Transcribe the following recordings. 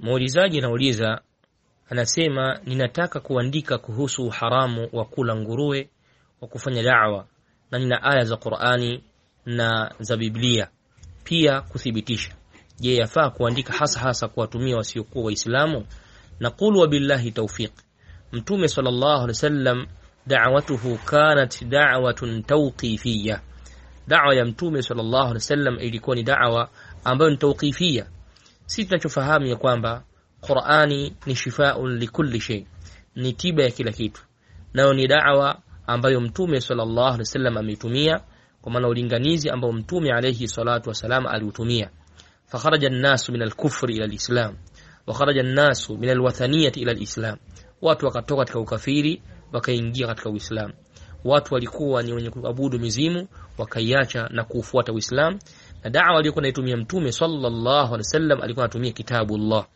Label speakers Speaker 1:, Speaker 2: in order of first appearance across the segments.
Speaker 1: muulizaji anauliza anasema ninataka kuandika kuhusu uharamu wa kula nguruwe wa kufanya da'wa na nina aya za Qur'ani na za Biblia pia kuthibitisha. Je yafaa kuandika hasa hasa kuwatumia wasiokuwa waislamu? Naqulu wa billahi tawfiq. Mtume sallallahu alaihi wasallam da'watuhu kanat da'watun tawqifiyya. Da'wa ya mtume sallallahu alaihi wasallam ilikuwa ni da'wa ambayo ni tawqifiyya si tunachofahamu ya kwamba Qur'ani ni shifaun likulli shay. Ni tiba ya kila kitu. Nayo ni da'wa ambayo mtume sallallahu alaihi wasallam ameitumia kwa maana ulinganizi ambao mtume alayhi salatu wasalam aliutumia. Fakharaja an-nasu min al-kufri ila al-islam. Wa kharaja an-nasu min al-wathaniyati ila al-islam. Watu wakatoka katika ukafiri wakaingia katika uislamu. Watu walikuwa ni wenye kuabudu mizimu wakaiacha na kuufuata uislamu na da'wa aliyokuwa anaitumia mtume sallallahu alaihi wasallam alikuwa anatumia kitabu Allah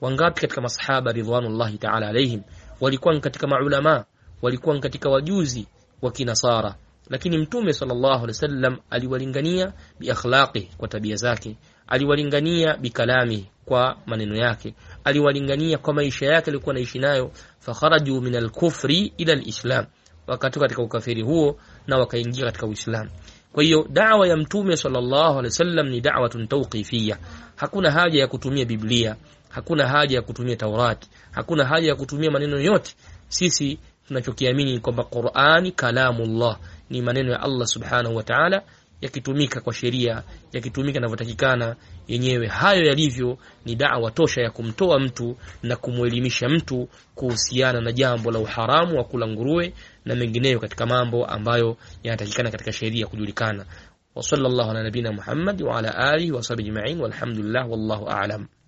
Speaker 1: wangapi katika masahaba ridwanullahi ta'ala alaihim walikuwa katika maulama walikuwa katika wajuzi wa kinasara. Lakini mtume sallallahu alaihi wasallam aliwalingania bi akhlaqi kwa tabia zake. Aliwalingania bikalami kwa maneno yake. Aliwalingania kwa maisha yake alikuwa anaishi nayo. Fakharaju min alkufri ila alislam. Wakatoka katika ukafiri huo na wakaingia katika uislamu kwa hiyo da'wa ya mtume sallallahu alaihi wasallam ni da'watun tawqifia. hakuna haja ya kutumia biblia hakuna haja ya kutumia taurati hakuna haja ya kutumia maneno yote sisi tunachokiamini kwamba Qur'ani kalamullah ni maneno ya Allah subhanahu wa ta'ala yakitumika kwa sheria yakitumika inavyotakikana yenyewe. Hayo yalivyo ni da'wa tosha ya kumtoa mtu na kumwelimisha mtu kuhusiana na jambo la uharamu wa kula nguruwe na mengineyo katika mambo ambayo yanatakikana katika sheria kujulikana. Wa sallallahu ala nabina Muhammad wa ala alihi wa sahbihi ajma'in walhamdulillah wallahu a'lam